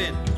Amen.